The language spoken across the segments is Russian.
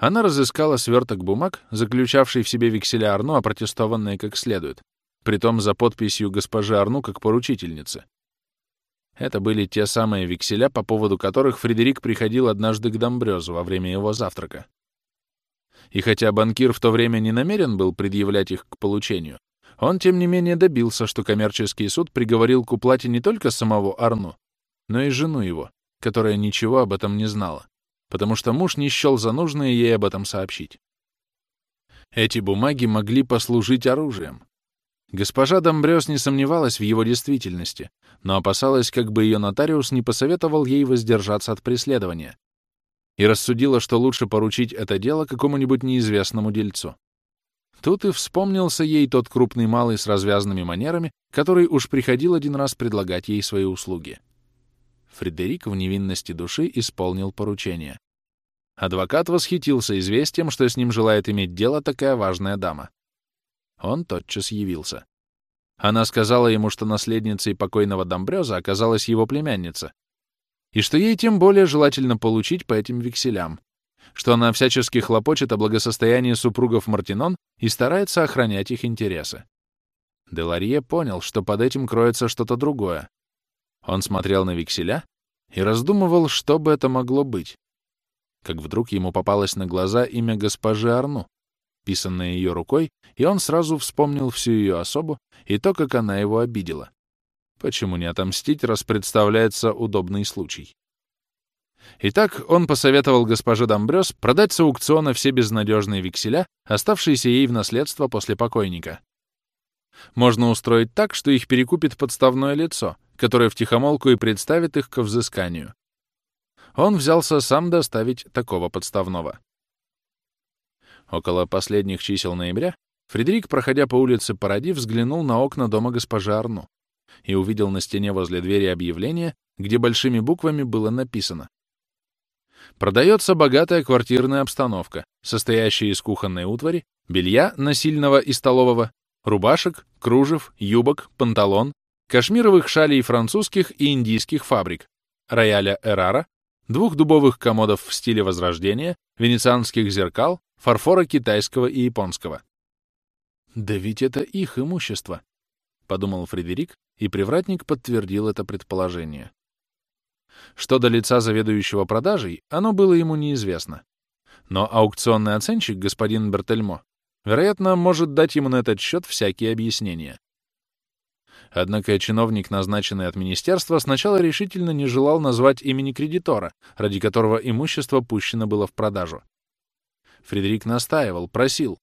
Она разыскала сверток бумаг, заключавший в себе векселя Арну, опротестованные как следует, притом за подписью госпожи Арну как поручительницы. Это были те самые векселя, по поводу которых Фредерик приходил однажды к Домбрёзу во время его завтрака. И хотя банкир в то время не намерен был предъявлять их к получению, он, тем не менее, добился, что коммерческий суд приговорил к уплате не только самого Арну, но и жену его, которая ничего об этом не знала, потому что муж не счел за нужное ей об этом сообщить. Эти бумаги могли послужить оружием. Госпожа Домбрёс не сомневалась в его действительности, но опасалась, как бы ее нотариус не посоветовал ей воздержаться от преследования, и рассудила, что лучше поручить это дело какому-нибудь неизвестному дельцу. Тут и вспомнился ей тот крупный малый с развязанными манерами, который уж приходил один раз предлагать ей свои услуги. Фредерик в невинности души исполнил поручение. Адвокат восхитился известием, что с ним желает иметь дело такая важная дама. Он тотчас явился. Она сказала ему, что наследницей покойного Домбрёза оказалась его племянница, и что ей тем более желательно получить по этим векселям, что она всячески хлопочет о благосостоянии супругов Мартинон и старается охранять их интересы. Деларье понял, что под этим кроется что-то другое. Он смотрел на векселя и раздумывал, что бы это могло быть. Как вдруг ему попалось на глаза имя госпожи Арну, писанное ее рукой, и он сразу вспомнил всю ее особу и то, как она его обидела. Почему не отомстить, раз представляется удобный случай? Итак, он посоветовал госпоже Домбрёс продать с аукциона все безнадежные векселя, оставшиеся ей в наследство после покойника. Можно устроить так, что их перекупит подставное лицо, которое втихомолку и представит их к взысканию. Он взялся сам доставить такого подставного. Около последних чисел ноября Фредерик, проходя по улице Паради, взглянул на окна дома госпожи Арну и увидел на стене возле двери объявление, где большими буквами было написано Продается богатая квартирная обстановка, состоящая из кухонной утвари, белья насильного и столового, рубашек, кружев, юбок, панталон, кашмировых шалей французских и индийских фабрик, рояля Эрара, двух дубовых комодов в стиле Возрождения, венецианских зеркал, фарфора китайского и японского. «Да ведь это их имущество», — подумал Фредерик, и привратник подтвердил это предположение. Что до лица заведующего продажей, оно было ему неизвестно. Но аукционный оценщик, господин Бертельмо, вероятно, может дать ему на этот счет всякие объяснения. Однако чиновник, назначенный от министерства, сначала решительно не желал назвать имени кредитора, ради которого имущество пущено было в продажу. Фредерик настаивал, просил.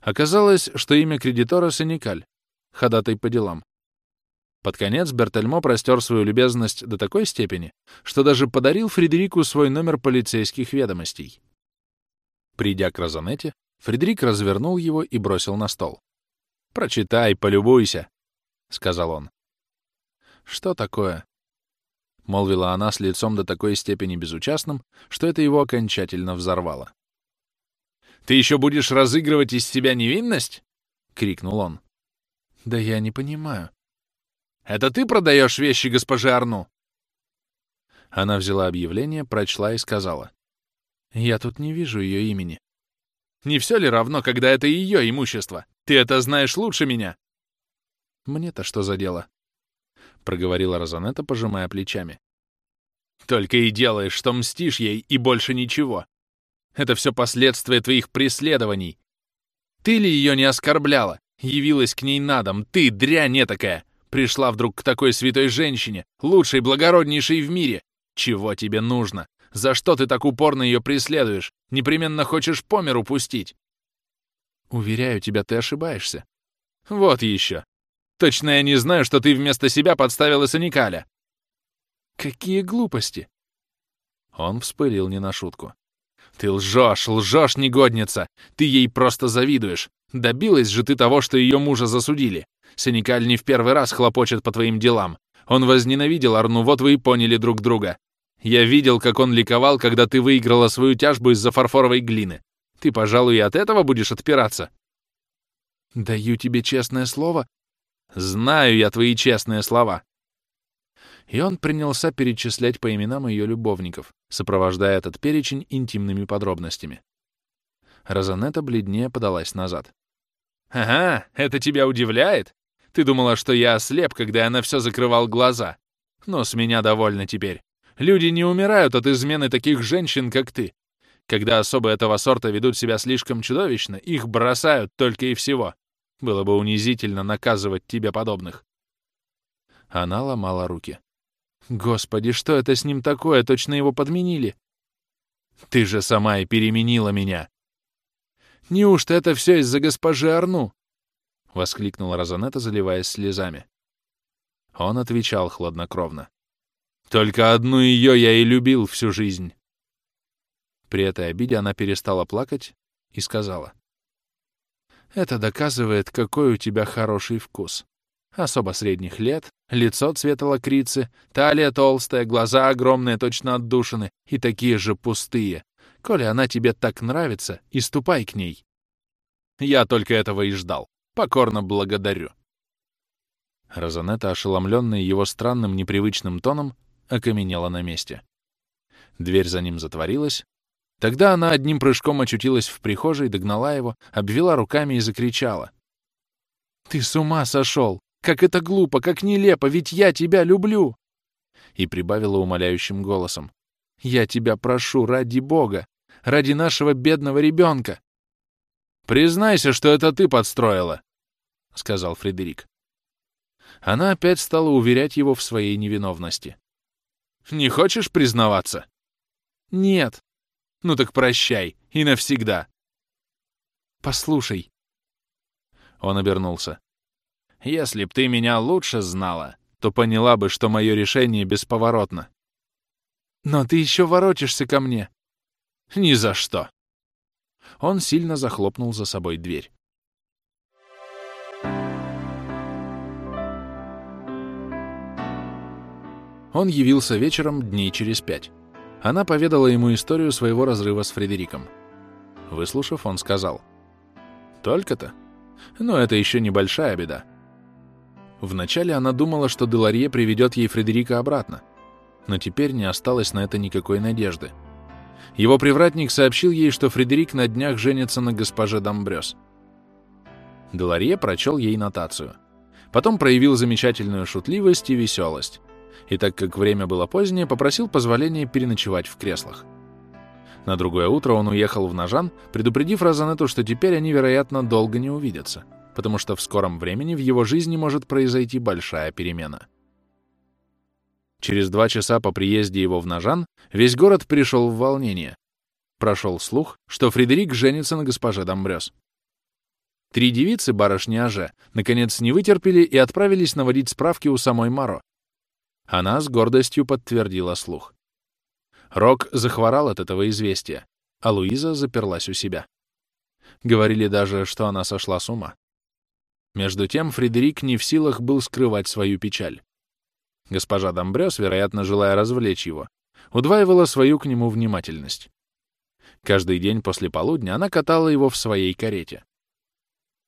Оказалось, что имя кредитора — Сеникаль, ходатай по делам. Под конец Бертельмо простер свою любезность до такой степени, что даже подарил Фредерику свой номер полицейских ведомостей. Придя к Розанете, Фредерик развернул его и бросил на стол. «Прочитай, полюбуйся», — сказал он. «Что такое?» — молвила она с лицом до такой степени безучастным, что это его окончательно взорвало. «Ты еще будешь разыгрывать из себя невинность?» — крикнул он. «Да я не понимаю», это ты продаешь вещи госпоже Арну?» Она взяла объявление, прочла и сказала. «Я тут не вижу ее имени». «Не все ли равно, когда это ее имущество? Ты это знаешь лучше меня!» «Мне-то что за дело?» — проговорила Розанетта, пожимая плечами. «Только и делаешь, что мстишь ей, и больше ничего. Это все последствия твоих преследований. Ты ли ее не оскорбляла? Явилась к ней на дом, ты, дрянь такая. Пришла вдруг к такой святой женщине, лучшей, благороднейшей в мире. Чего тебе нужно? За что ты так упорно ее преследуешь? Непременно хочешь по миру пустить? Уверяю тебя, ты ошибаешься. Вот еще. Точно я не знаю, что ты вместо себя подставила Саникаля. Какие глупости. Он вспылил не на шутку. Ты лжешь, лжешь, негодница! Ты ей просто завидуешь. Добилась же ты того, что ее мужа засудили. Синикаль не в первый раз хлопочет по твоим делам. Он возненавидел Арну, вот вы и поняли друг друга. Я видел, как он ликовал, когда ты выиграла свою тяжбу из-за фарфоровой глины. Ты, пожалуй, и от этого будешь отпираться. Даю тебе честное слово. Знаю я твои честные слова. И он принялся перечислять по именам ее любовников, сопровождая этот перечень интимными подробностями. Розанетта бледнее подалась назад. «Ага, это тебя удивляет? Ты думала, что я ослеп, когда я на все закрывал глаза. Но с меня довольно теперь. Люди не умирают от измены таких женщин, как ты. Когда особы этого сорта ведут себя слишком чудовищно, их бросают только и всего. Было бы унизительно наказывать тебе подобных. Она ломала руки. Господи, что это с ним такое? Точно его подменили. Ты же сама и переменила меня. Неужто это все из-за госпожи Арну? Воскликнула Розанетта, заливаясь слезами. Он отвечал хладнокровно. Только одну ее я и любил всю жизнь. При этой обиде она перестала плакать и сказала. Это доказывает, какой у тебя хороший вкус. Особо средних лет, лицо цвета лакрицы, талия толстая, глаза огромные, точно отдушины, и такие же пустые. Коля она тебе так нравится, и ступай к ней. Я только этого и ждал. Покорно благодарю. Розанетта, ошеломленная его странным непривычным тоном, окаменела на месте. Дверь за ним затворилась. Тогда она одним прыжком очутилась в прихожей, догнала его, обвела руками и закричала. «Ты с ума сошел! Как это глупо, как нелепо, ведь я тебя люблю!» И прибавила умоляющим голосом. «Я тебя прошу, ради Бога, ради нашего бедного ребенка!» «Признайся, что это ты подстроила!» — сказал Фредерик. Она опять стала уверять его в своей невиновности. «Не хочешь признаваться?» «Нет». «Ну так прощай, и навсегда». «Послушай». Он обернулся. Если б ты меня лучше знала, то поняла бы, что мое решение бесповоротно. Но ты еще воротишься ко мне. Ни за что. Он сильно захлопнул за собой дверь. Он явился вечером дней через пять. Она поведала ему историю своего разрыва с Фредериком. Выслушав, он сказал. «Только-то? Но это еще небольшая беда. Вначале она думала, что Деларье приведет ей Фредерика обратно, но теперь не осталось на это никакой надежды. Его привратник сообщил ей, что Фредерик на днях женится на госпоже Домбрёс. Деларье прочел ей нотацию. Потом проявил замечательную шутливость и веселость. И так как время было позднее, попросил позволения переночевать в креслах. На другое утро он уехал в Нажан, предупредив Розанетту, что теперь они, вероятно, долго не увидятся потому что в скором времени в его жизни может произойти большая перемена. Через два часа по приезде его в Нажан весь город пришел в волнение. Прошел слух, что Фредерик женится на госпоже Домбрёс. Три девицы барышни Аже наконец не вытерпели и отправились наводить справки у самой Маро. Она с гордостью подтвердила слух. Рок захворал от этого известия, а Луиза заперлась у себя. Говорили даже, что она сошла с ума. Между тем Фредерик не в силах был скрывать свою печаль. Госпожа Домбрёс, вероятно, желая развлечь его, удваивала свою к нему внимательность. Каждый день после полудня она катала его в своей карете.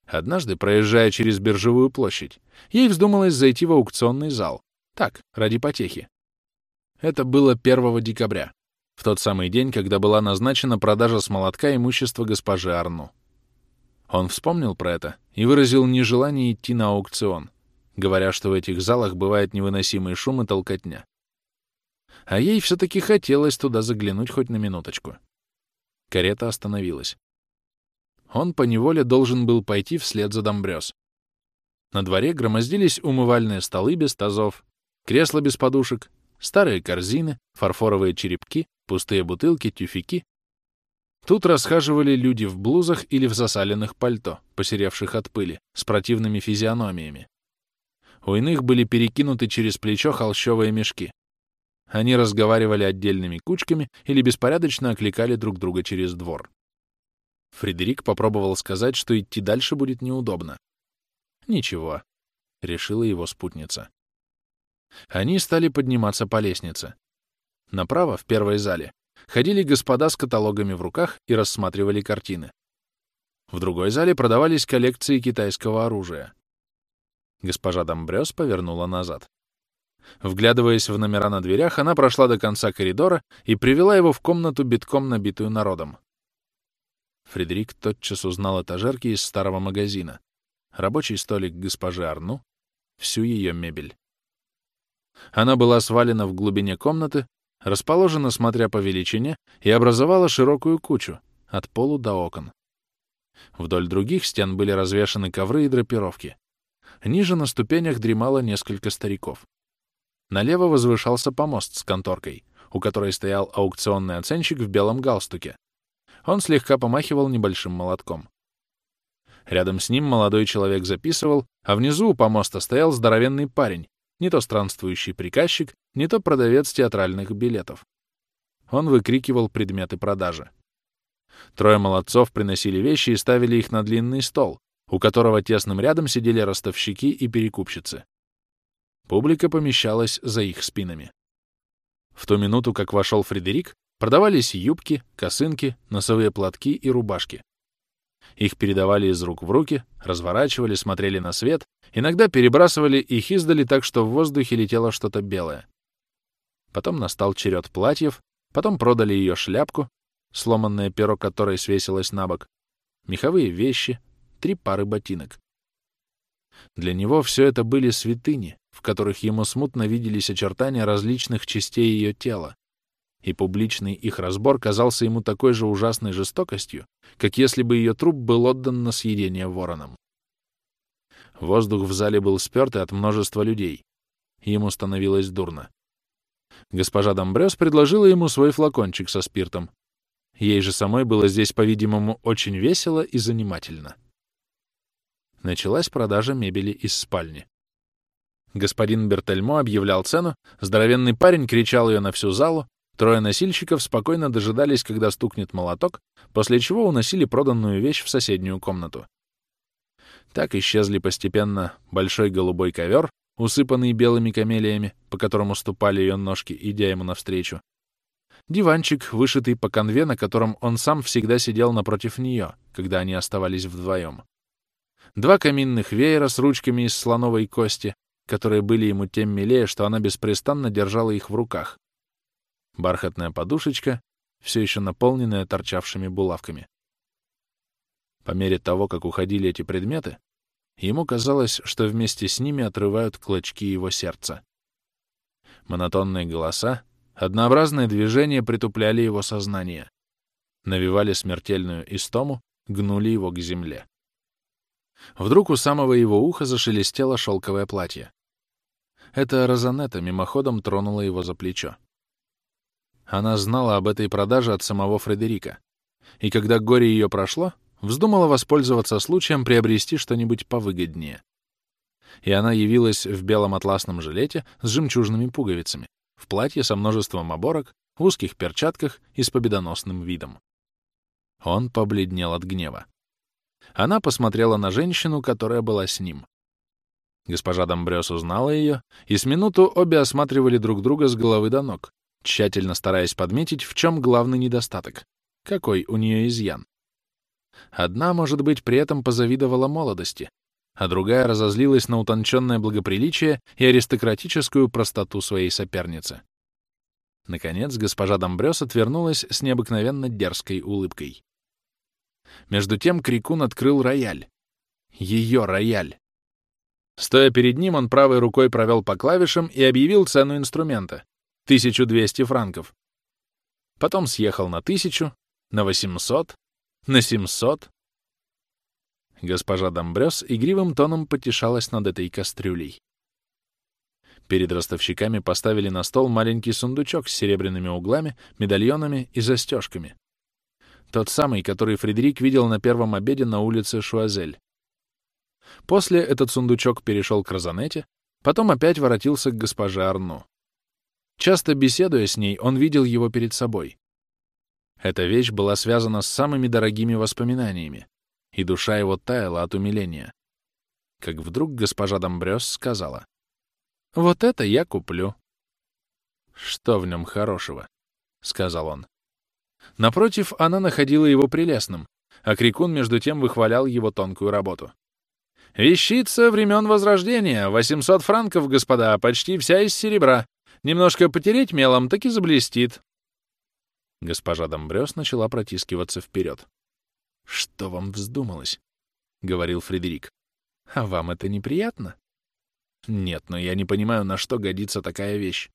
Однажды, проезжая через биржевую площадь, ей вздумалось зайти в аукционный зал. Так, ради потехи. Это было 1 декабря, в тот самый день, когда была назначена продажа с молотка имущества госпожи Арну. Он вспомнил про это и выразил нежелание идти на аукцион, говоря, что в этих залах бывает невыносимый шум и толкотня. А ей все-таки хотелось туда заглянуть хоть на минуточку. Карета остановилась. Он поневоле должен был пойти вслед за Домбрёс. На дворе громоздились умывальные столы без тазов, кресла без подушек, старые корзины, фарфоровые черепки, пустые бутылки, тюфяки Тут расхаживали люди в блузах или в засаленных пальто, посеревших от пыли, с противными физиономиями. У иных были перекинуты через плечо холщовые мешки. Они разговаривали отдельными кучками или беспорядочно окликали друг друга через двор. Фредерик попробовал сказать, что идти дальше будет неудобно. «Ничего», — решила его спутница. Они стали подниматься по лестнице. Направо, в первой зале, ходили господа с каталогами в руках и рассматривали картины. В другой зале продавались коллекции китайского оружия. Госпожа Домбрёс повернула назад. Вглядываясь в номера на дверях, она прошла до конца коридора и привела его в комнату, битком набитую народом. Фредерик тотчас узнал этажерки из старого магазина, рабочий столик госпожи Арну, всю ее мебель. Она была свалена в глубине комнаты, расположена, смотря по величине, и образовала широкую кучу, от полу до окон. Вдоль других стен были развешаны ковры и драпировки. Ниже на ступенях дремало несколько стариков. Налево возвышался помост с конторкой, у которой стоял аукционный оценщик в белом галстуке. Он слегка помахивал небольшим молотком. Рядом с ним молодой человек записывал, а внизу у помоста стоял здоровенный парень, не то странствующий приказчик, не то продавец театральных билетов. Он выкрикивал предметы продажи. Трое молодцов приносили вещи и ставили их на длинный стол, у которого тесным рядом сидели ростовщики и перекупщицы. Публика помещалась за их спинами. В ту минуту, как вошел Фредерик, продавались юбки, косынки, носовые платки и рубашки. Их передавали из рук в руки, разворачивали, смотрели на свет, иногда перебрасывали их издали так, что в воздухе летело что-то белое. Потом настал черед платьев, потом продали ее шляпку, сломанное перо которой свесилось на бок, меховые вещи, три пары ботинок. Для него все это были святыни, в которых ему смутно виделись очертания различных частей ее тела, и публичный их разбор казался ему такой же ужасной жестокостью, как если бы ее труп был отдан на съедение вороном. Воздух в зале был спёртый от множества людей. Ему становилось дурно. Госпожа Домбрёс предложила ему свой флакончик со спиртом. Ей же самой было здесь, по-видимому, очень весело и занимательно. Началась продажа мебели из спальни. Господин Бертельмо объявлял цену, здоровенный парень кричал ее на всю залу, трое носильщиков спокойно дожидались, когда стукнет молоток, после чего уносили проданную вещь в соседнюю комнату. Так исчезли постепенно большой голубой ковер, усыпанный белыми камелиями, по которому ступали ее ножки, идя ему навстречу, Диванчик, вышитый по конве, на котором он сам всегда сидел напротив нее, когда они оставались вдвоем. Два каминных веера с ручками из слоновой кости, которые были ему тем милее, что она беспрестанно держала их в руках. Бархатная подушечка, все еще наполненная торчавшими булавками. По мере того, как уходили эти предметы, ему казалось, что вместе с ними отрывают клочки его сердца. Монотонные голоса, Однообразные движения притупляли его сознание, навевали смертельную истому, гнули его к земле. Вдруг у самого его уха зашелестело шелковое платье. Это Розанетта мимоходом тронула его за плечо. Она знала об этой продаже от самого Фредерика, и когда горе ее прошло, вздумала воспользоваться случаем приобрести что-нибудь повыгоднее. И она явилась в белом атласном жилете с жемчужными пуговицами, в платье со множеством оборок, в узких перчатках и с победоносным видом. Он побледнел от гнева. Она посмотрела на женщину, которая была с ним. Госпожа Домбрёс узнала ее, и с минуту обе осматривали друг друга с головы до ног, тщательно стараясь подметить, в чем главный недостаток, какой у нее изъян. Одна, может быть, при этом позавидовала молодости, а другая разозлилась на утонченное благоприличие и аристократическую простоту своей соперницы. Наконец, госпожа Домбрёс отвернулась с необыкновенно дерзкой улыбкой. Между тем Крикун открыл рояль. Ее рояль. Стоя перед ним, он правой рукой провел по клавишам и объявил цену инструмента — 1200 франков. Потом съехал на 1000, на 800, на 700, Госпожа Домбрёс игривым тоном потешалась над этой кастрюлей. Перед ростовщиками поставили на стол маленький сундучок с серебряными углами, медальонами и застежками. Тот самый, который Фредерик видел на первом обеде на улице Шуазель. После этот сундучок перешел к Розанете, потом опять воротился к госпоже Арну. Часто беседуя с ней, он видел его перед собой. Эта вещь была связана с самыми дорогими воспоминаниями и душа его таяла от умиления. Как вдруг госпожа Домбрёс сказала, «Вот это я куплю». «Что в нем хорошего?» — сказал он. Напротив, она находила его прелестным, а Крикун между тем выхвалял его тонкую работу. «Вещица времен Возрождения, 800 франков, господа, почти вся из серебра. Немножко потереть мелом, так и заблестит». Госпожа Домбрёс начала протискиваться вперед. «Что вам вздумалось?» — говорил Фредерик. «А вам это неприятно?» «Нет, но я не понимаю, на что годится такая вещь».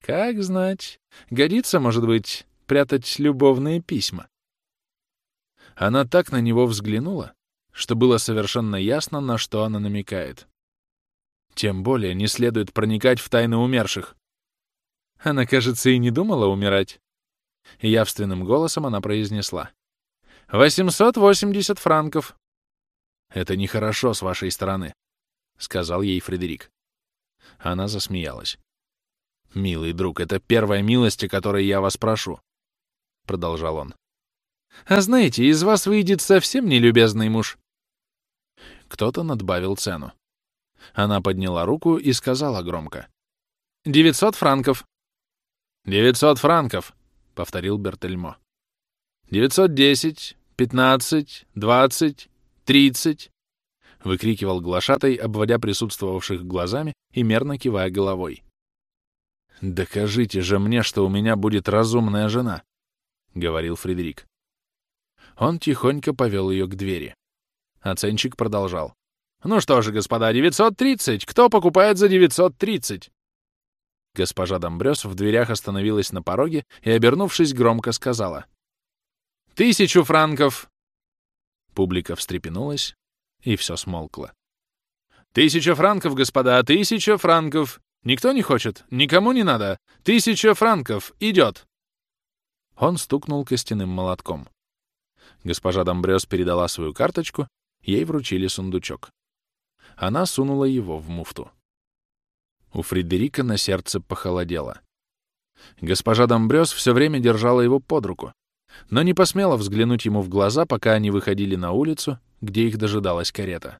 «Как знать. Годится, может быть, прятать любовные письма». Она так на него взглянула, что было совершенно ясно, на что она намекает. Тем более не следует проникать в тайны умерших. Она, кажется, и не думала умирать. Явственным голосом она произнесла. «Восемьсот восемьдесят франков». «Это нехорошо с вашей стороны», — сказал ей Фредерик. Она засмеялась. «Милый друг, это первая милость, о которой я вас прошу», — продолжал он. «А знаете, из вас выйдет совсем нелюбезный муж». Кто-то надбавил цену. Она подняла руку и сказала громко. «Девятьсот франков». «Девятьсот франков», — повторил Бертельмо. «Девятьсот десять, пятнадцать, двадцать, тридцать», — выкрикивал глашатай, обводя присутствовавших глазами и мерно кивая головой. «Докажите же мне, что у меня будет разумная жена», — говорил Фредерик. Он тихонько повел ее к двери. Оценщик продолжал. «Ну что же, господа, 930! Кто покупает за 930?» Госпожа Домбрёс в дверях остановилась на пороге и, обернувшись, громко сказала. «Тысячу франков!» Публика встрепенулась, и все смолкло. «Тысяча франков, господа, тысяча франков! Никто не хочет, никому не надо! Тысяча франков! Идет!» Он стукнул костяным молотком. Госпожа Домбрёс передала свою карточку, ей вручили сундучок. Она сунула его в муфту. У Фредерика на сердце похолодело. Госпожа Домбрёс все время держала его под руку, но не посмела взглянуть ему в глаза, пока они выходили на улицу, где их дожидалась карета.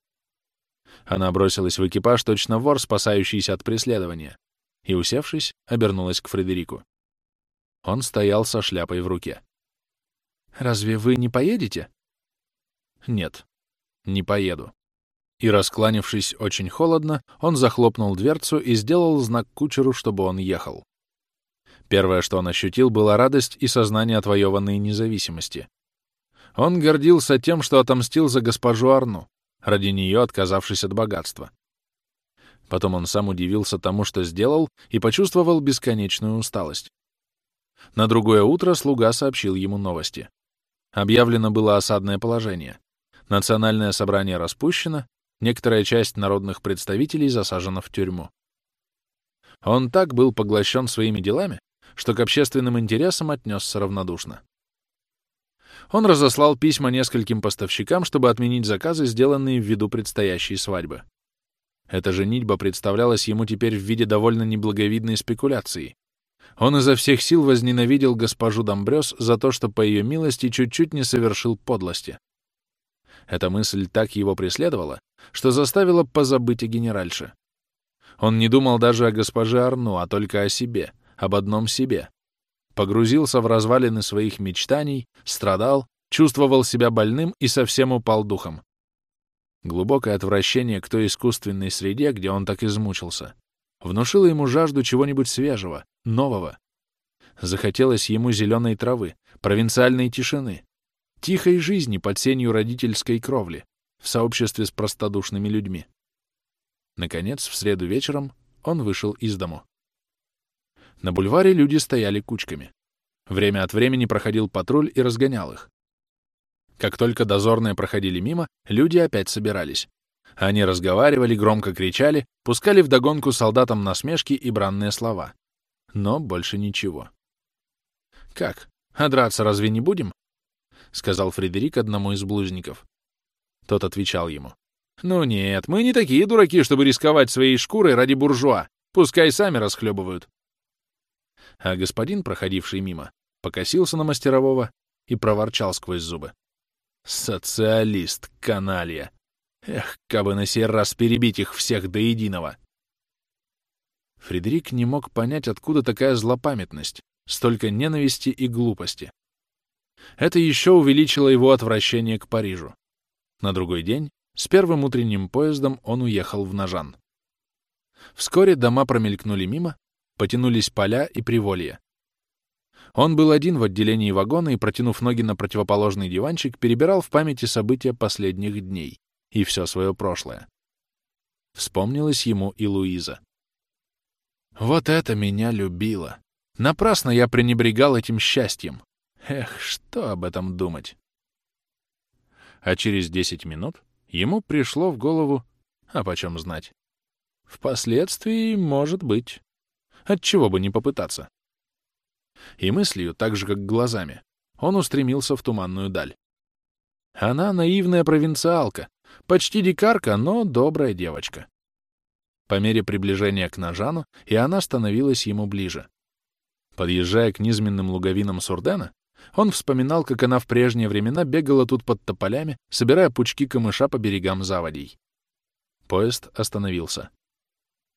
Она бросилась в экипаж, точно вор, спасающийся от преследования, и, усевшись, обернулась к Фредерику. Он стоял со шляпой в руке. «Разве вы не поедете?» «Нет, не поеду». И, раскланившись очень холодно, он захлопнул дверцу и сделал знак кучеру, чтобы он ехал. Первое, что он ощутил, была радость и сознание отвоеванной независимости. Он гордился тем, что отомстил за госпожу Арну, ради нее отказавшись от богатства. Потом он сам удивился тому, что сделал, и почувствовал бесконечную усталость. На другое утро слуга сообщил ему новости. Объявлено было осадное положение. Национальное собрание распущено, некоторая часть народных представителей засажена в тюрьму. Он так был поглощен своими делами, что к общественным интересам отнесся равнодушно. Он разослал письма нескольким поставщикам, чтобы отменить заказы, сделанные в виду предстоящей свадьбы. Эта женитьба представлялась ему теперь в виде довольно неблаговидной спекуляции. Он изо всех сил возненавидел госпожу Домбрёс за то, что по ее милости чуть-чуть не совершил подлости. Эта мысль так его преследовала, что заставила позабыть о генеральше. Он не думал даже о госпоже Арну, а только о себе, об одном себе. Погрузился в развалины своих мечтаний, страдал, чувствовал себя больным и совсем упал духом. Глубокое отвращение к той искусственной среде, где он так измучился, внушило ему жажду чего-нибудь свежего, нового. Захотелось ему зеленой травы, провинциальной тишины, тихой жизни под сенью родительской кровли, в сообществе с простодушными людьми. Наконец, в среду вечером он вышел из дому. На бульваре люди стояли кучками. Время от времени проходил патруль и разгонял их. Как только дозорные проходили мимо, люди опять собирались. Они разговаривали, громко кричали, пускали вдогонку солдатам насмешки и бранные слова. Но больше ничего. «Как? А драться разве не будем?» — сказал Фредерик одному из блузников. Тот отвечал ему. «Ну нет, мы не такие дураки, чтобы рисковать своей шкурой ради буржуа. Пускай сами расхлебывают». А господин, проходивший мимо, покосился на мастерового и проворчал сквозь зубы. «Социалист, каналья! Эх, кабы на сей раз перебить их всех до единого!» Фредерик не мог понять, откуда такая злопамятность, столько ненависти и глупости. Это еще увеличило его отвращение к Парижу. На другой день с первым утренним поездом он уехал в Нажан. Вскоре дома промелькнули мимо, потянулись поля и приволья. Он был один в отделении вагона и, протянув ноги на противоположный диванчик, перебирал в памяти события последних дней и все свое прошлое. Вспомнилась ему и Луиза. «Вот это меня любило! Напрасно я пренебрегал этим счастьем! Эх, что об этом думать?» А через десять минут ему пришло в голову, а почем знать. Впоследствии, может быть. Отчего бы не попытаться. И мыслью, так же как глазами, он устремился в туманную даль. Она наивная провинциалка, почти дикарка, но добрая девочка. По мере приближения к Нажану и она становилась ему ближе. Подъезжая к низменным луговинам Сурдена, он вспоминал, как она в прежние времена бегала тут под тополями, собирая пучки камыша по берегам заводей. Поезд остановился.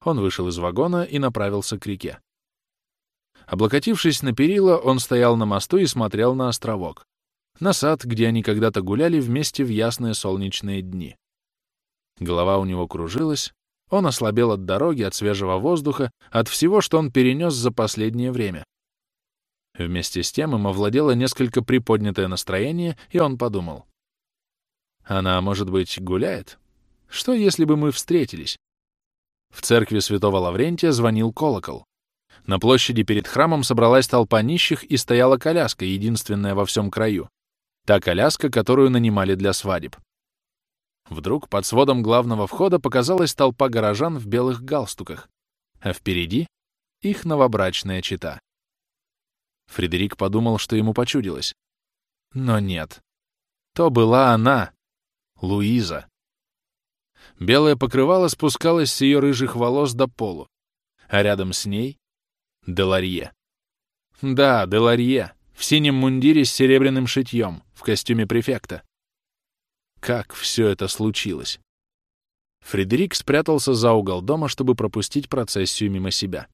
Он вышел из вагона и направился к реке. Облокотившись на перила, он стоял на мосту и смотрел на островок. На сад, где они когда-то гуляли вместе в ясные солнечные дни. Голова у него кружилась, он ослабел от дороги, от свежего воздуха, от всего, что он перенес за последнее время. Вместе с тем им овладело несколько приподнятое настроение, и он подумал. Она, может быть, гуляет? Что, если бы мы встретились? В церкви святого Лаврентия звонил колокол. На площади перед храмом собралась толпа нищих и стояла коляска, единственная во всем краю. Та коляска, которую нанимали для свадеб. Вдруг под сводом главного входа показалась толпа горожан в белых галстуках, а впереди — их новобрачная чита. Фредерик подумал, что ему почудилось. Но нет. То была она, Луиза. Белое покрывало спускалось с ее рыжих волос до полу, а рядом с ней — Деларье. Да, Деларье, в синем мундире с серебряным шитьем, в костюме префекта. Как все это случилось? Фредерик спрятался за угол дома, чтобы пропустить процессию мимо себя.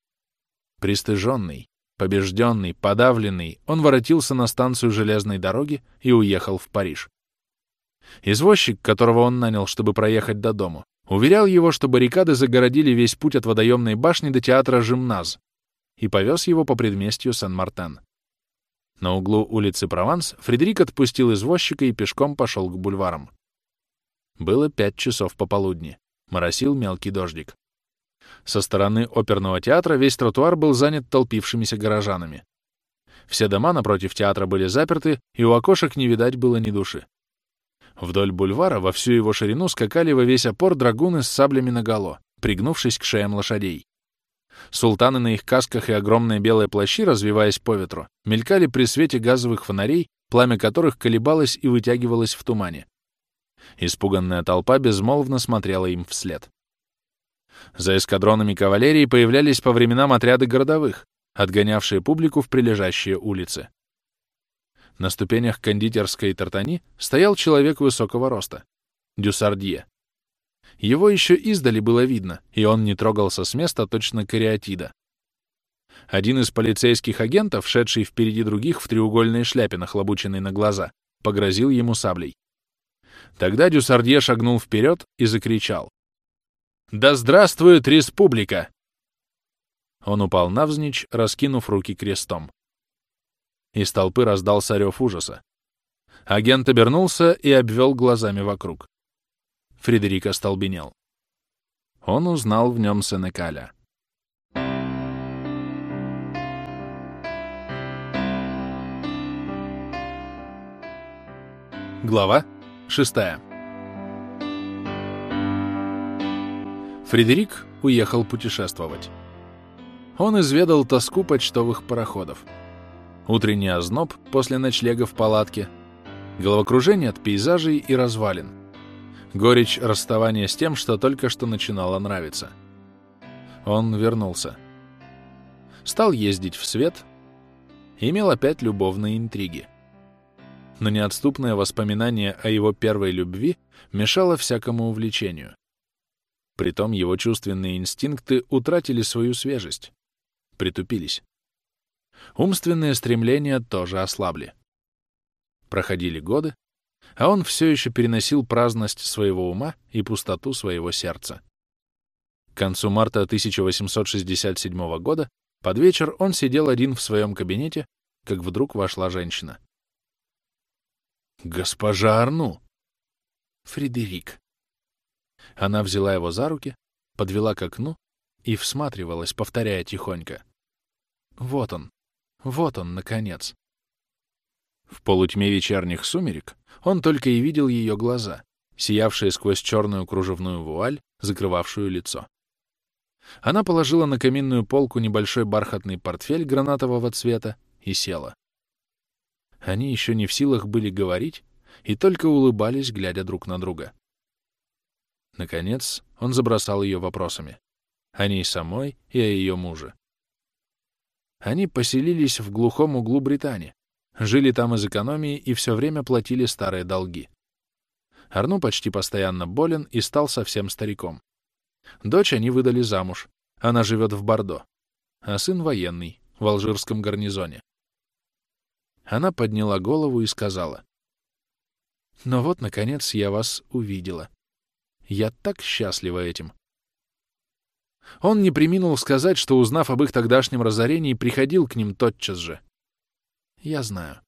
Пристыженный, побежденный, подавленный, он воротился на станцию железной дороги и уехал в Париж. Извозчик, которого он нанял, чтобы проехать до дому, уверял его, что баррикады загородили весь путь от водоемной башни до театра «Жимназ» и повез его по предместью Сен-Мартен. На углу улицы Прованс Фредерик отпустил извозчика и пешком пошел к бульварам. Было пять часов пополудни. Моросил мелкий дождик. Со стороны оперного театра весь тротуар был занят толпившимися горожанами. Все дома напротив театра были заперты, и у окошек не видать было ни души. Вдоль бульвара во всю его ширину скакали во весь опор драгуны с саблями наголо, пригнувшись к шеям лошадей. Султаны на их касках и огромные белые плащи, развиваясь по ветру, мелькали при свете газовых фонарей, пламя которых колебалось и вытягивалось в тумане. Испуганная толпа безмолвно смотрела им вслед. За эскадронами кавалерии появлялись по временам отряды городовых, отгонявшие публику в прилежащие улицы. На ступенях кондитерской тартани стоял человек высокого роста — Дюсардье. Его еще издали было видно, и он не трогался с места точно кариатида. Один из полицейских агентов, шедший впереди других в треугольной шляпе, нахлобученной на глаза, погрозил ему саблей. Тогда Дюсардье шагнул вперед и закричал. «Да здравствует республика!» Он упал навзничь, раскинув руки крестом. Из толпы раздался рев ужаса. Агент обернулся и обвел глазами вокруг. Фредерик остолбенел. Он узнал в нем Сенекаля. Глава шестая. Фредерик уехал путешествовать. Он изведал тоску почтовых пароходов — утренний озноб после ночлега в палатке, головокружение от пейзажей и развалин, горечь расставания с тем, что только что начинало нравиться. Он вернулся. Стал ездить в свет, имел опять любовные интриги. Но неотступное воспоминание о его первой любви мешало всякому увлечению. Притом его чувственные инстинкты утратили свою свежесть, притупились. Умственные стремления тоже ослабли. Проходили годы, а он все еще переносил праздность своего ума и пустоту своего сердца. К концу марта 1867 года под вечер он сидел один в своем кабинете, как вдруг вошла женщина. «Госпожа Арну!» «Фредерик». Она взяла его за руки, подвела к окну и всматривалась, повторяя тихонько. «Вот он, вот он, наконец!» В полутьме вечерних сумерек он только и видел ее глаза, сиявшие сквозь черную кружевную вуаль, закрывавшую лицо. Она положила на каминную полку небольшой бархатный портфель гранатового цвета и села. Они еще не в силах были говорить и только улыбались, глядя друг на друга. Наконец, он забросал ее вопросами. О ней самой и о ее муже. Они поселились в глухом углу Британии, жили там из экономии и все время платили старые долги. Арну почти постоянно болен и стал совсем стариком. Дочь они выдали замуж, она живет в Бордо, а сын военный, в алжирском гарнизоне. Она подняла голову и сказала. «Но вот, наконец, я вас увидела. Я так счастлива этим». Он не приминул сказать, что, узнав об их тогдашнем разорении, приходил к ним тотчас же. «Я знаю».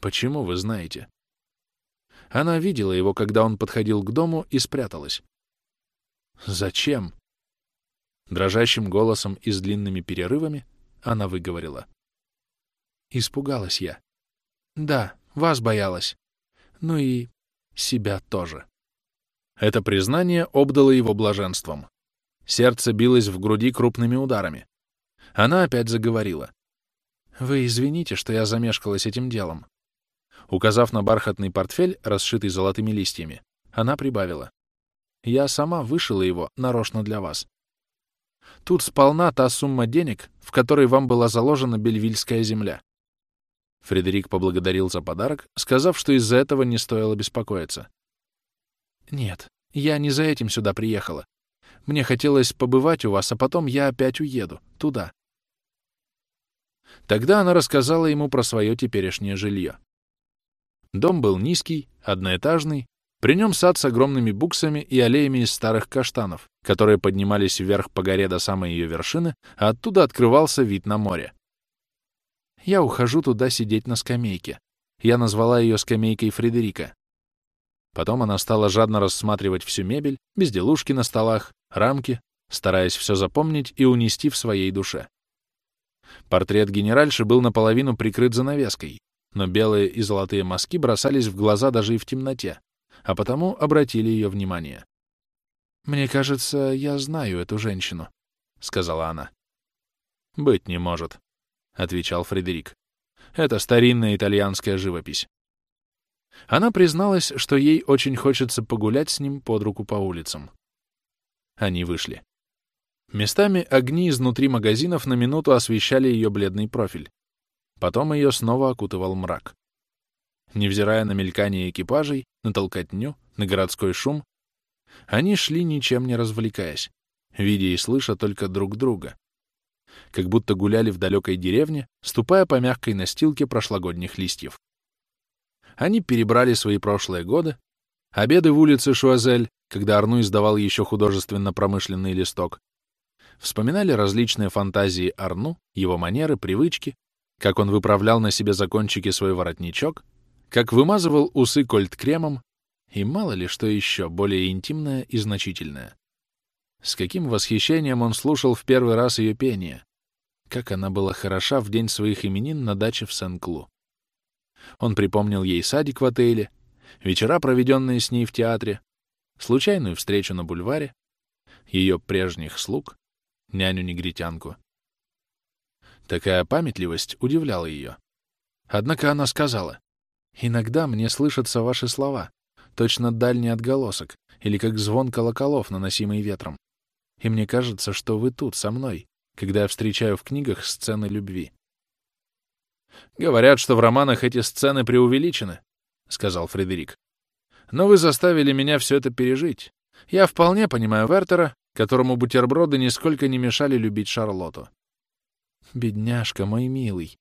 «Почему вы знаете?» Она видела его, когда он подходил к дому, и спряталась. «Зачем?» Дрожащим голосом и с длинными перерывами она выговорила. Испугалась я. Да, вас боялась. Ну и себя тоже. Это признание обдало его блаженством. Сердце билось в груди крупными ударами. Она опять заговорила. «Вы извините, что я замешкалась этим делом». Указав на бархатный портфель, расшитый золотыми листьями, она прибавила. «Я сама вышила его нарочно для вас. Тут сполна та сумма денег, в которой вам была заложена бельвильская земля. Фредерик поблагодарил за подарок, сказав, что из-за этого не стоило беспокоиться. «Нет, я не за этим сюда приехала. Мне хотелось побывать у вас, а потом я опять уеду. Туда». Тогда она рассказала ему про свое теперешнее жилье. Дом был низкий, одноэтажный, при нем сад с огромными буксами и аллеями из старых каштанов, которые поднимались вверх по горе до самой ее вершины, а оттуда открывался вид на море. Я ухожу туда сидеть на скамейке. Я назвала ее скамейкой Фредерика. Потом она стала жадно рассматривать всю мебель, безделушки на столах, рамки, стараясь все запомнить и унести в своей душе. Портрет генеральши был наполовину прикрыт занавеской, но белые и золотые мазки бросались в глаза даже и в темноте, а потому обратили ее внимание. «Мне кажется, я знаю эту женщину», — сказала она. «Быть не может», — отвечал Фредерик. «Это старинная итальянская живопись». Она призналась, что ей очень хочется погулять с ним под руку по улицам. Они вышли. Местами огни изнутри магазинов на минуту освещали ее бледный профиль. Потом ее снова окутывал мрак. Невзирая на мелькание экипажей, на толкотню, на городской шум, они шли, ничем не развлекаясь, видя и слыша только друг друга, как будто гуляли в далекой деревне, ступая по мягкой настилке прошлогодних листьев. Они перебрали свои прошлые годы, обеды в улице Шуазель, когда Арну издавал еще художественно-промышленный листок, вспоминали различные фантазии Арну, его манеры, привычки, как он выправлял на себе закончики свой воротничок, как вымазывал усы кольт-кремом и мало ли что еще более интимное и значительное. С каким восхищением он слушал в первый раз ее пение, как она была хороша в день своих именин на даче в Сен-Клу. Он припомнил ей садик в отеле, вечера, проведенные с ней в театре, случайную встречу на бульваре, ее прежних слуг, няню-негритянку. Такая памятливость удивляла ее. Однако она сказала, «Иногда мне слышатся ваши слова, точно дальний отголосок, или как звон колоколов, наносимый ветром. И мне кажется, что вы тут, со мной, когда я встречаю в книгах сцены любви. «Говорят, что в романах эти сцены преувеличены», — сказал Фредерик. «Но вы заставили меня все это пережить. Я вполне понимаю Вертера, которому бутерброды нисколько не мешали любить Шарлотту». «Бедняжка, мой милый».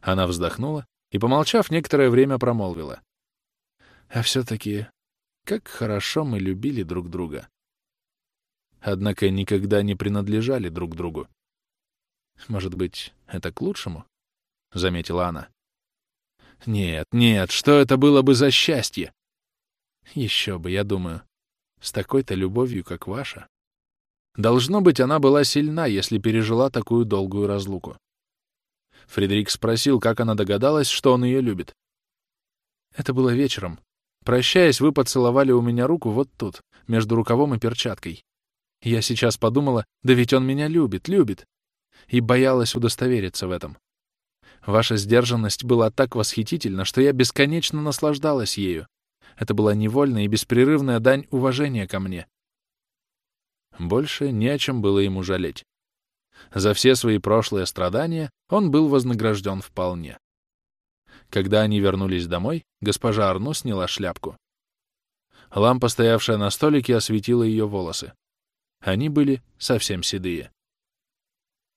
Она вздохнула и, помолчав, некоторое время промолвила. «А все-таки, как хорошо мы любили друг друга» однако никогда не принадлежали друг другу. Может быть, это к лучшему? — заметила она. «Нет, нет, что это было бы за счастье?» «Еще бы, я думаю, с такой-то любовью, как ваша». Должно быть, она была сильна, если пережила такую долгую разлуку. Фредерик спросил, как она догадалась, что он ее любит. Это было вечером. Прощаясь, вы поцеловали у меня руку вот тут, между рукавом и перчаткой. Я сейчас подумала, да ведь он меня любит, любит. И боялась удостовериться в этом. Ваша сдержанность была так восхитительна, что я бесконечно наслаждалась ею. Это была невольная и беспрерывная дань уважения ко мне. Больше не о чем было ему жалеть. За все свои прошлые страдания он был вознагражден вполне. Когда они вернулись домой, госпожа Арну сняла шляпку. Лампа, стоявшая на столике, осветила ее волосы. Они были совсем седые.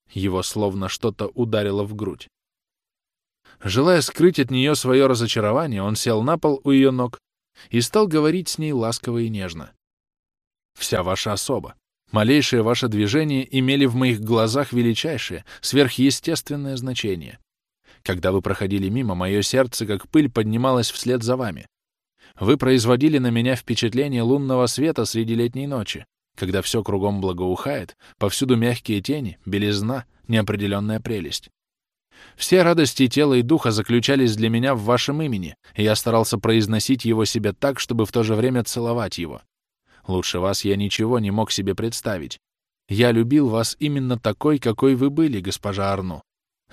Его словно что-то ударило в грудь. Желая скрыть от нее свое разочарование, он сел на пол у ее ног и стал говорить с ней ласково и нежно. «Вся ваша особа, малейшие ваши движения имели в моих глазах величайшее, сверхъестественное значение. Когда вы проходили мимо, мое сердце, как пыль, поднималось вслед за вами. Вы производили на меня впечатление лунного света среди летней ночи, когда все кругом благоухает, повсюду мягкие тени, белизна, неопределенная прелесть. Все радости тела и духа заключались для меня в вашем имени, и я старался произносить его себе так, чтобы в то же время целовать его. Лучше вас я ничего не мог себе представить. Я любил вас именно такой, какой вы были, госпожа Арну.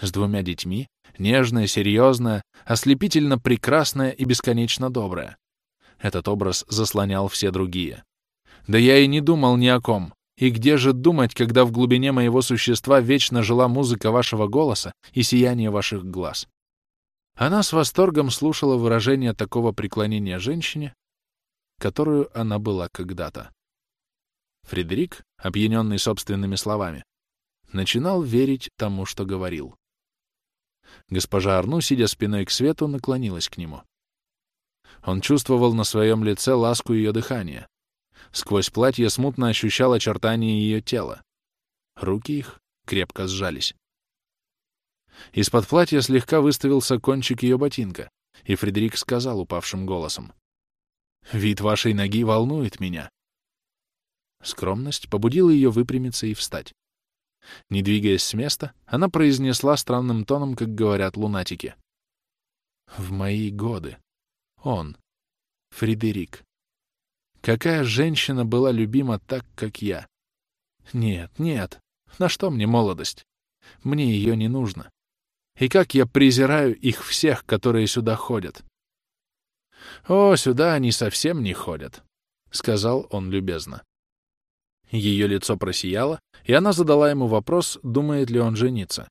С двумя детьми, нежная, серьезная, ослепительно прекрасная и бесконечно добрая. Этот образ заслонял все другие. Да я и не думал ни о ком. И где же думать, когда в глубине моего существа вечно жила музыка вашего голоса и сияние ваших глаз? Она с восторгом слушала выражение такого преклонения женщине, которую она была когда-то. Фредерик, опьяненный собственными словами, начинал верить тому, что говорил. Госпожа Арну, сидя спиной к свету, наклонилась к нему. Он чувствовал на своем лице ласку ее дыхания. Сквозь платье смутно ощущал очертания ее тела. Руки их крепко сжались. Из-под платья слегка выставился кончик ее ботинка, и Фредерик сказал упавшим голосом. «Вид вашей ноги волнует меня». Скромность побудила ее выпрямиться и встать. Не двигаясь с места, она произнесла странным тоном, как говорят лунатики. «В мои годы. Он. Фредерик. Какая женщина была любима так, как я? Нет, нет. На что мне молодость? Мне ее не нужно. И как я презираю их всех, которые сюда ходят. О, сюда они совсем не ходят, — сказал он любезно. Ее лицо просияло, и она задала ему вопрос, думает ли он жениться.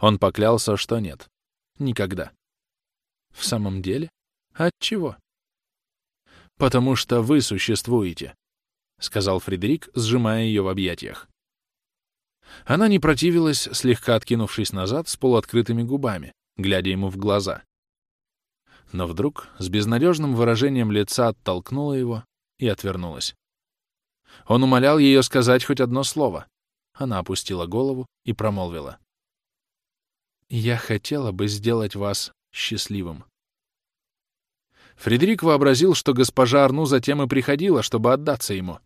Он поклялся, что нет. Никогда. В самом деле? От чего? Потому что вы существуете, сказал Фредерик, сжимая ее в объятиях. Она не противилась, слегка откинувшись назад с полуоткрытыми губами, глядя ему в глаза. Но вдруг с безнадежным выражением лица оттолкнула его и отвернулась. Он умолял ее сказать хоть одно слово. Она опустила голову и промолвила. «Я хотела бы сделать вас счастливым». Фредерик вообразил, что госпожа Арну затем и приходила, чтобы отдаться ему.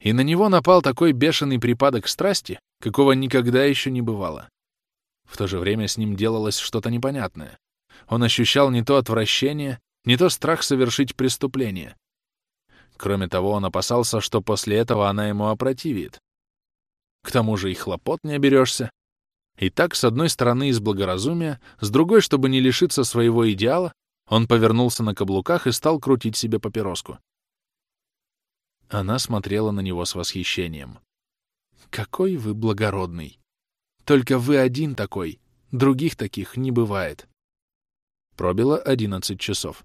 И на него напал такой бешеный припадок страсти, какого никогда еще не бывало. В то же время с ним делалось что-то непонятное. Он ощущал не то отвращение, не то страх совершить преступление. Кроме того, он опасался, что после этого она ему опротивит. К тому же и хлопот не оберешься. И так, с одной стороны, из благоразумия, с другой, чтобы не лишиться своего идеала, он повернулся на каблуках и стал крутить себе папироску. Она смотрела на него с восхищением. «Какой вы благородный! Только вы один такой, других таких не бывает». Пробило одиннадцать часов.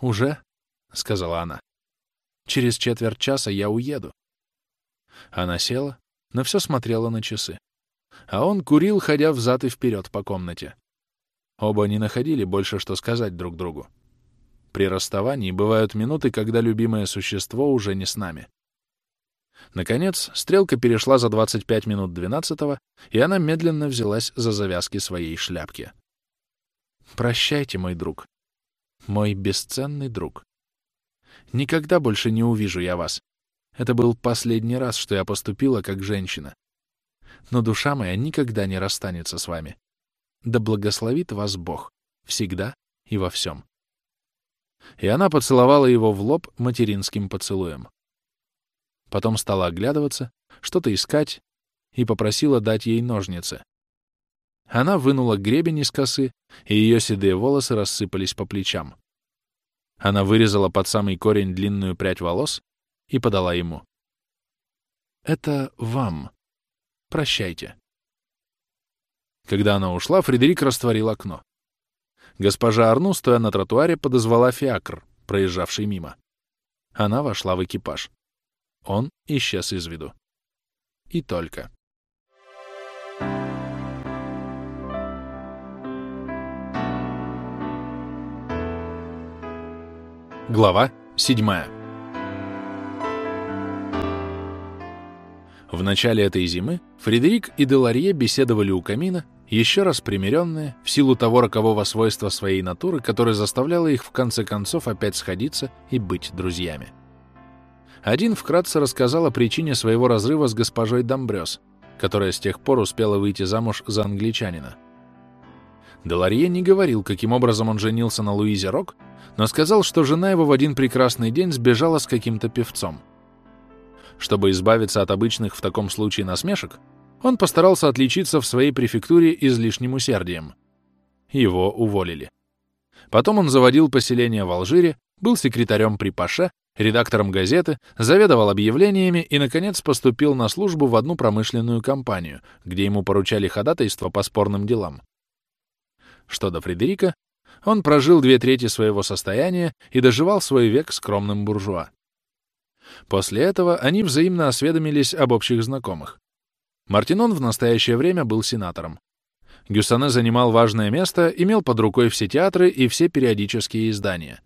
«Уже?» — сказала она. Через четверть часа я уеду. Она села, но все смотрела на часы. А он курил, ходя взад и вперед по комнате. Оба не находили больше, что сказать друг другу. При расставании бывают минуты, когда любимое существо уже не с нами. Наконец, стрелка перешла за 25 минут 12 и она медленно взялась за завязки своей шляпки. «Прощайте, мой друг. Мой бесценный друг. Никогда больше не увижу я вас. Это был последний раз, что я поступила как женщина. Но душа моя никогда не расстанется с вами. Да благословит вас Бог. Всегда и во всем». И она поцеловала его в лоб материнским поцелуем. Потом стала оглядываться, что-то искать и попросила дать ей ножницы. Она вынула гребень из косы, и ее седые волосы рассыпались по плечам. Она вырезала под самый корень длинную прядь волос и подала ему. «Это вам. Прощайте». Когда она ушла, Фредерик растворил окно. Госпожа Арну, стоя на тротуаре, подозвала фиакр, проезжавший мимо. Она вошла в экипаж. Он исчез из виду. И только. Глава 7. В начале этой зимы Фредерик и Деларье беседовали у камина, еще раз примиренные, в силу того рокового свойства своей натуры, которое заставляло их в конце концов опять сходиться и быть друзьями. Один вкратце рассказал о причине своего разрыва с госпожой Домбрёс, которая с тех пор успела выйти замуж за англичанина. Деларье не говорил, каким образом он женился на Луизе Рок, но сказал, что жена его в один прекрасный день сбежала с каким-то певцом. Чтобы избавиться от обычных в таком случае насмешек, он постарался отличиться в своей префектуре излишним усердием. Его уволили. Потом он заводил поселение в Алжире, был секретарем при Паше редактором газеты, заведовал объявлениями и, наконец, поступил на службу в одну промышленную компанию, где ему поручали ходатайство по спорным делам. Что до Фредерика, он прожил две трети своего состояния и доживал свой век скромным буржуа. После этого они взаимно осведомились об общих знакомых. Мартинон в настоящее время был сенатором. Гюссане занимал важное место, имел под рукой все театры и все периодические издания.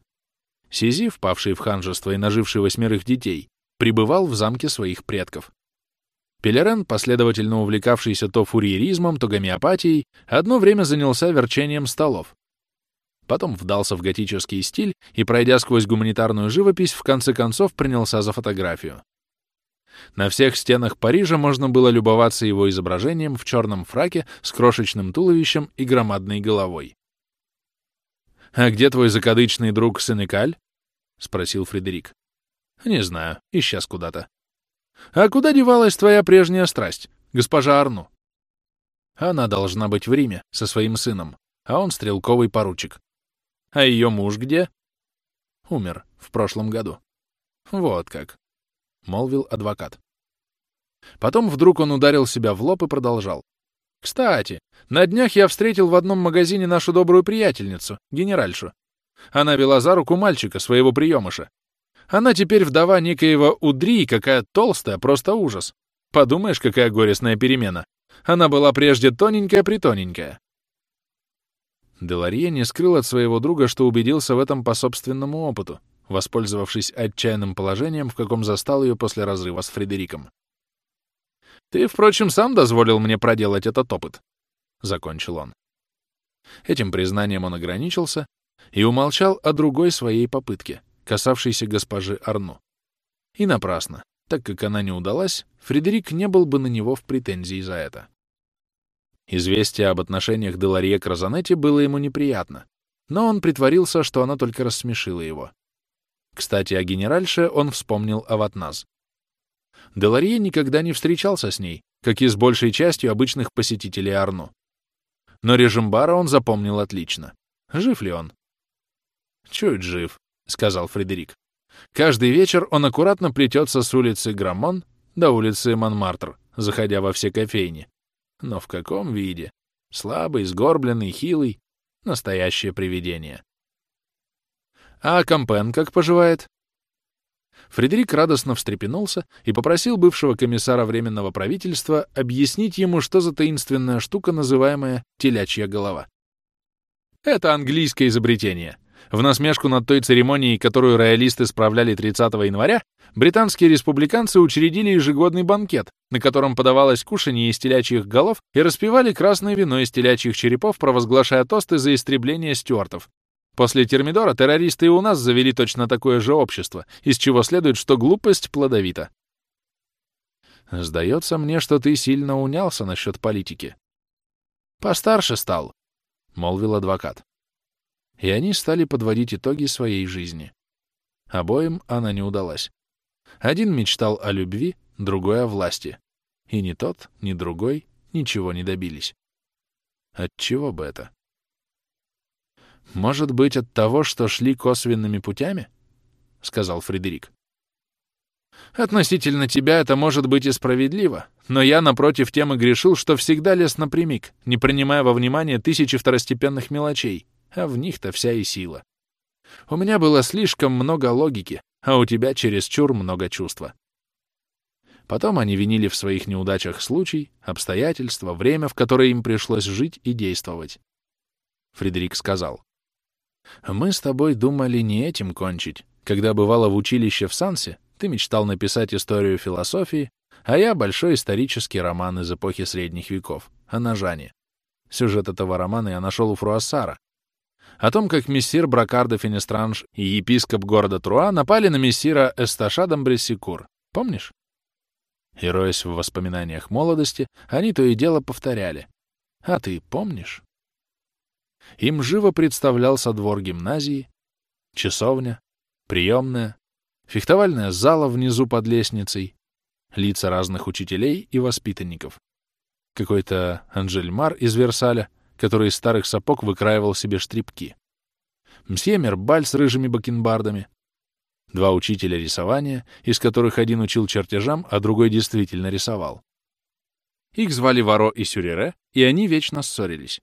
Сизи, впавший в ханжество и наживший восьмерых детей, пребывал в замке своих предков. Пелерен, последовательно увлекавшийся то фурьеризмом, то гомеопатией, одно время занялся верчением столов. Потом вдался в готический стиль и, пройдя сквозь гуманитарную живопись, в конце концов принялся за фотографию. На всех стенах Парижа можно было любоваться его изображением в черном фраке с крошечным туловищем и громадной головой. «А где твой закадычный друг Сенекаль?» — спросил Фредерик. «Не знаю, исчез куда-то». «А куда девалась твоя прежняя страсть, госпожа Арну?» «Она должна быть в Риме со своим сыном, а он стрелковый поручик». «А ее муж где?» «Умер в прошлом году». «Вот как», — молвил адвокат. Потом вдруг он ударил себя в лоб и продолжал. Кстати, на днях я встретил в одном магазине нашу добрую приятельницу, генеральшу. Она вела за руку мальчика, своего приемыша. Она теперь вдова некоего Удри, какая толстая, просто ужас. Подумаешь, какая горестная перемена. Она была прежде тоненькая-притоненькая. Деларье не скрыл от своего друга, что убедился в этом по собственному опыту, воспользовавшись отчаянным положением, в каком застал ее после разрыва с Фредериком. Ты, впрочем, сам дозволил мне проделать этот опыт, — закончил он. Этим признанием он ограничился и умолчал о другой своей попытке, касавшейся госпожи Арну. И напрасно, так как она не удалась, Фредерик не был бы на него в претензии за это. Известие об отношениях Деларье к Розанетте было ему неприятно, но он притворился, что она только рассмешила его. Кстати, о генеральше он вспомнил Аватназ. Деларье никогда не встречался с ней, как и с большей частью обычных посетителей Арну. Но режим бара он запомнил отлично. Жив ли он? «Чуть жив», — сказал Фредерик. Каждый вечер он аккуратно плетется с улицы Граммон до улицы Монмартр, заходя во все кофейни. Но в каком виде? Слабый, сгорбленный, хилый. Настоящее привидение. А Кампен как поживает? Фредерик радостно встрепенулся и попросил бывшего комиссара Временного правительства объяснить ему, что за таинственная штука, называемая телячья голова. «Это английское изобретение. В насмешку над той церемонией, которую роялисты справляли 30 января, британские республиканцы учредили ежегодный банкет, на котором подавалось кушанье из телячьих голов и распивали красное вино из телячьих черепов, провозглашая тосты за истребление стюартов. После Термидора террористы и у нас завели точно такое же общество, из чего следует, что глупость плодовита. Сдается мне, что ты сильно унялся насчет политики. Постарше стал, — молвил адвокат. И они стали подводить итоги своей жизни. Обоим она не удалась. Один мечтал о любви, другой — о власти. И ни тот, ни другой ничего не добились. От чего бы это? Может быть, от того, что шли косвенными путями? — сказал Фредерик. Относительно тебя это может быть и справедливо, но я, напротив темы, грешил, что всегда лез напрямик, не принимая во внимание тысячи второстепенных мелочей, а в них-то вся и сила. У меня было слишком много логики, а у тебя чересчур много чувства. Потом они винили в своих неудачах случай, обстоятельства, время, в которое им пришлось жить и действовать. Фредерик сказал, «Мы с тобой думали не этим кончить. Когда бывало в училище в Сансе, ты мечтал написать историю философии, а я — большой исторический роман из эпохи Средних веков, о Нажане. Сюжет этого романа я нашел у Фруассара. О том, как мессир Бракардо Финестранж и епископ города Труа напали на мессира Эсташа Дамбресикур. Помнишь? И роясь в воспоминаниях молодости, они то и дело повторяли. А ты помнишь? Им живо представлялся двор гимназии, часовня, приемная, фехтовальная зала внизу под лестницей, лица разных учителей и воспитанников. Какой-то Анжельмар из Версаля, который из старых сапог выкраивал себе штрипки. Мсье Мербаль с рыжими бакенбардами. Два учителя рисования, из которых один учил чертежам, а другой действительно рисовал. Их звали Варо и Сюрере, и они вечно ссорились.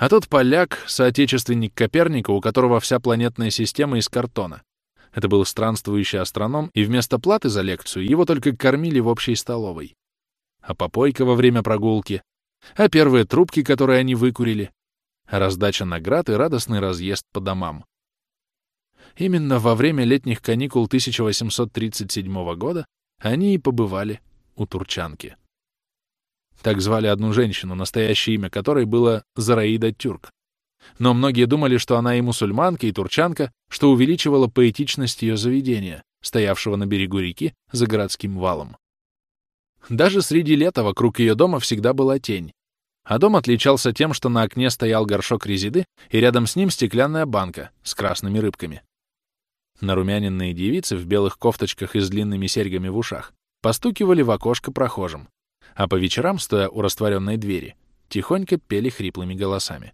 А тот поляк — соотечественник Коперника, у которого вся планетная система из картона. Это был странствующий астроном, и вместо платы за лекцию его только кормили в общей столовой. А попойка во время прогулки, а первые трубки, которые они выкурили, а раздача наград и радостный разъезд по домам. Именно во время летних каникул 1837 года они и побывали у Турчанки. Так звали одну женщину, настоящее имя которой было Зараида Тюрк. Но многие думали, что она и мусульманка, и турчанка, что увеличивало поэтичность ее заведения, стоявшего на берегу реки за городским валом. Даже среди лета вокруг ее дома всегда была тень. А дом отличался тем, что на окне стоял горшок резиды, и рядом с ним стеклянная банка с красными рыбками. Нарумяненные девицы в белых кофточках и с длинными серьгами в ушах постукивали в окошко прохожим, а по вечерам, стоя у растворенной двери, тихонько пели хриплыми голосами.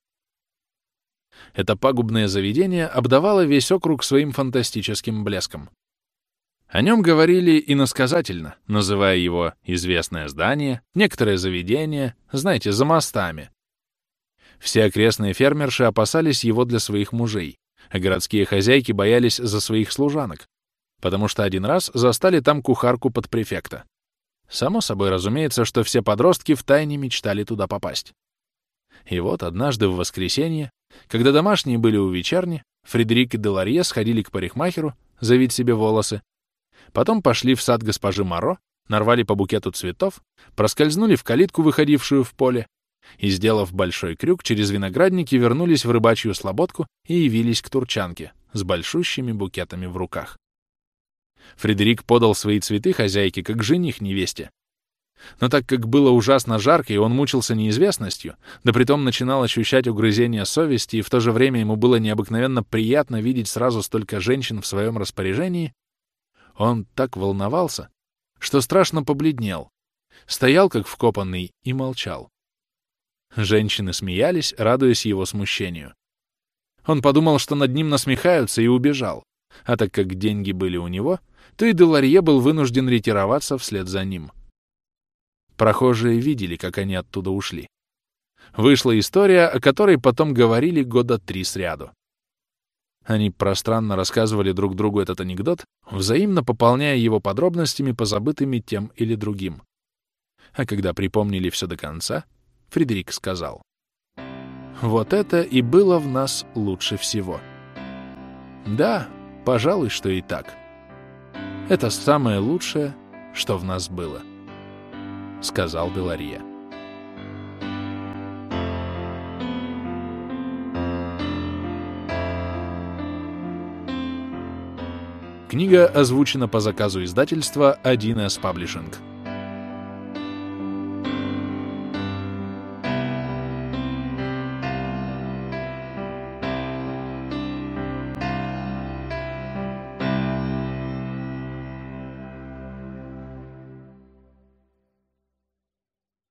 Это пагубное заведение обдавало весь округ своим фантастическим блеском. О нем говорили иносказательно, называя его «известное здание», «некоторое заведение», знаете, за мостами. Все окрестные фермерши опасались его для своих мужей, а городские хозяйки боялись за своих служанок, потому что один раз застали там кухарку под префекта. Само собой разумеется, что все подростки втайне мечтали туда попасть. И вот однажды в воскресенье, когда домашние были у вечерни, Фредерик и Деларье сходили к парикмахеру завить себе волосы, потом пошли в сад госпожи Моро, нарвали по букету цветов, проскользнули в калитку, выходившую в поле, и, сделав большой крюк, через виноградники вернулись в рыбачью слободку и явились к турчанке с большущими букетами в руках. Фредерик подал свои цветы хозяйке, как жених невесте, но так как было ужасно жарко, и он мучился неизвестностью, да притом начинал ощущать угрызение совести, и в то же время ему было необыкновенно приятно видеть сразу столько женщин в своем распоряжении, он так волновался, что страшно побледнел, стоял как вкопанный и молчал. Женщины смеялись, радуясь его смущению. Он подумал, что над ним насмехаются, и убежал. А так как деньги были у него, то и Деларье был вынужден ретироваться вслед за ним. Прохожие видели, как они оттуда ушли. Вышла история, о которой потом говорили года три сряду. Они пространно рассказывали друг другу этот анекдот, взаимно пополняя его подробностями, позабытыми тем или другим. А когда припомнили все до конца, Фредерик сказал. Вот это и было в нас лучше всего. Да, пожалуй, что и так. Это самое лучшее, что в нас было, — сказал Делария. Книга озвучена по заказу издательства 1С Publishing.